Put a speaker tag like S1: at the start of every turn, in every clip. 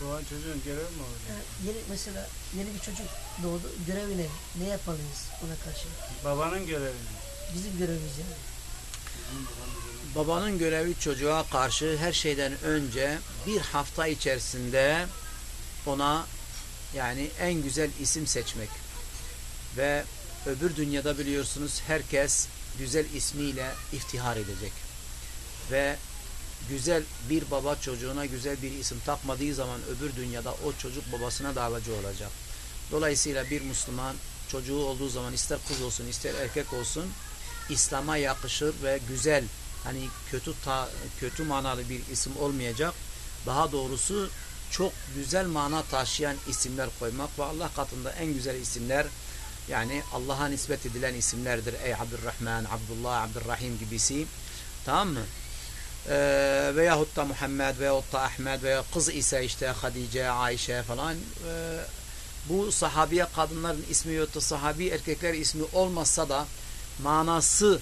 S1: Doğan çocuğun görevi mi olacak?
S2: Yani yeni mesela yeni bir çocuk doğdu. Görevi ne? Ne yapmalıyız ona karşı?
S1: Babanın görevi mi?
S2: Bizim görevimiz yani.
S3: Babanın görevi çocuğa karşı her şeyden önce bir hafta içerisinde ona yani en güzel isim seçmek. Ve öbür dünyada biliyorsunuz herkes güzel ismiyle iftihar edecek. Ve güzel bir baba çocuğuna güzel bir isim takmadığı zaman öbür dünyada o çocuk babasına davacı olacak. Dolayısıyla bir Müslüman çocuğu olduğu zaman ister kız olsun ister erkek olsun İslam'a yakışır ve güzel hani kötü ta, kötü manalı bir isim olmayacak. Daha doğrusu çok güzel mana taşıyan isimler koymak ve Allah katında en güzel isimler yani Allah'a nispet edilen isimlerdir. Ey Abdurrahman, Abdullah, Abdurrahim gibisi. Tamam mı? Ee, veyahut da Muhammed veyahut da Ahmet veya kız ise işte Hadice, Ayşe falan ee, bu sahabiye kadınların ismi yahut da sahabi erkekler ismi olmasa da manası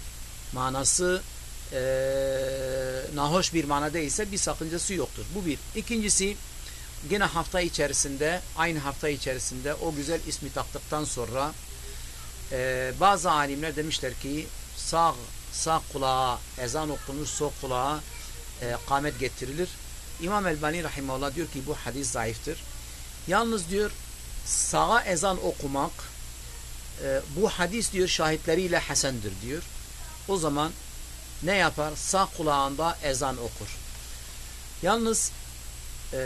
S3: manası e, nahoş bir mana değilse bir sakıncası yoktur. Bu bir. İkincisi yine hafta içerisinde aynı hafta içerisinde o güzel ismi taktıktan sonra e, bazı alimler demişler ki sağ sağ kulağa ezan okunur sol kulağa e, kamet getirilir. İmam Elbani Rahimahullah diyor ki bu hadis zayıftır. Yalnız diyor sağa ezan okumak e, bu hadis diyor şahitleriyle hasendir diyor. O zaman ne yapar? Sağ kulağında ezan okur. Yalnız e,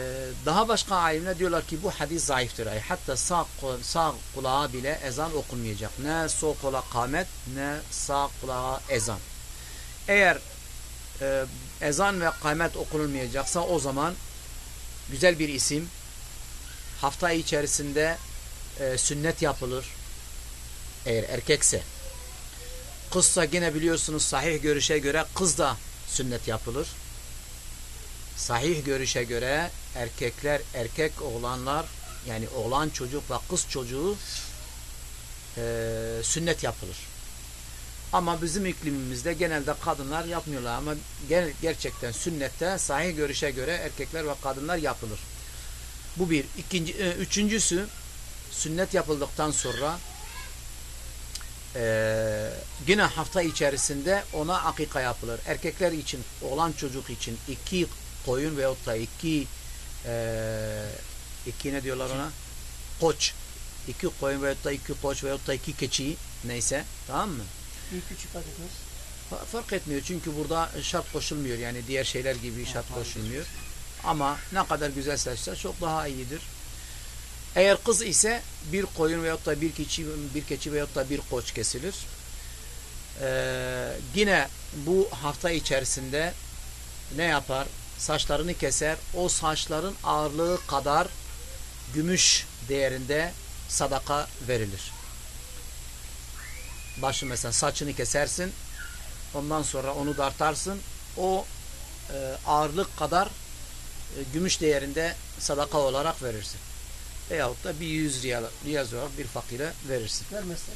S3: daha başka alimler diyorlar ki bu hadis zayıftır. Yani hatta sağ, sağ kulağa bile ezan okunmayacak. Ne sol kulağa kamet ne sağ kulağa ezan. Eğer e, ezan ve kamet okunulmayacaksa o zaman güzel bir isim hafta içerisinde e, sünnet yapılır. Eğer erkekse. Kızsa yine biliyorsunuz sahih görüşe göre kız da sünnet yapılır. Sahih görüşe göre erkekler, erkek oğlanlar yani oğlan çocuk ve kız çocuğu e, sünnet yapılır. Ama bizim iklimimizde genelde kadınlar yapmıyorlar ama ger gerçekten sünnette sahih görüşe göre erkekler ve kadınlar yapılır. Bu bir. İkinci, e, üçüncüsü sünnet yapıldıktan sonra e, yine hafta içerisinde ona akika yapılır. Erkekler için, olan çocuk için iki koyun veyahut da iki e, iki ne diyorlar ona? Koç. İki koyun veyahut da iki koç veyahut da iki keçi neyse. Tamam mı?
S2: Büyük küçük.
S3: Fa- Fark etmiyor çünkü burada şart koşulmuyor yani diğer şeyler gibi şart koşulmuyor. Ama ne kadar güzel seçse çok daha iyidir. Eğer kız ise bir koyun veyahut da bir keçi, bir keçi veyahut da bir koç kesilir. Ee, yine bu hafta içerisinde ne yapar? Saçlarını keser. O saçların ağırlığı kadar gümüş değerinde sadaka verilir. Başı mesela saçını kesersin. Ondan sonra onu dartarsın. O e, ağırlık kadar e, gümüş değerinde sadaka olarak verirsin. Veyahut da bir yüz riyal, riyal olarak bir fakire verirsin.
S2: Vermezsek.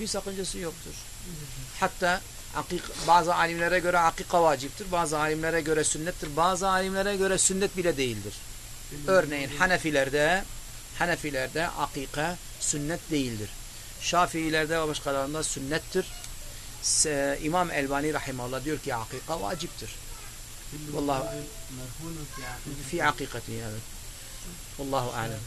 S3: Bir sakıncası yoktur. Hatta Akik, bazı alimlere göre akika vaciptir, bazı alimlere göre sünnettir, bazı alimlere göre sünnet bile değildir. Örneğin Hanefilerde Hanefilerde akika sünnet değildir. Şafiilerde ve başkalarında sünnettir. İmam Elbani rahimallah diyor ki akika vaciptir.
S1: Vallahi
S3: fi akikati evet. Allahu alem.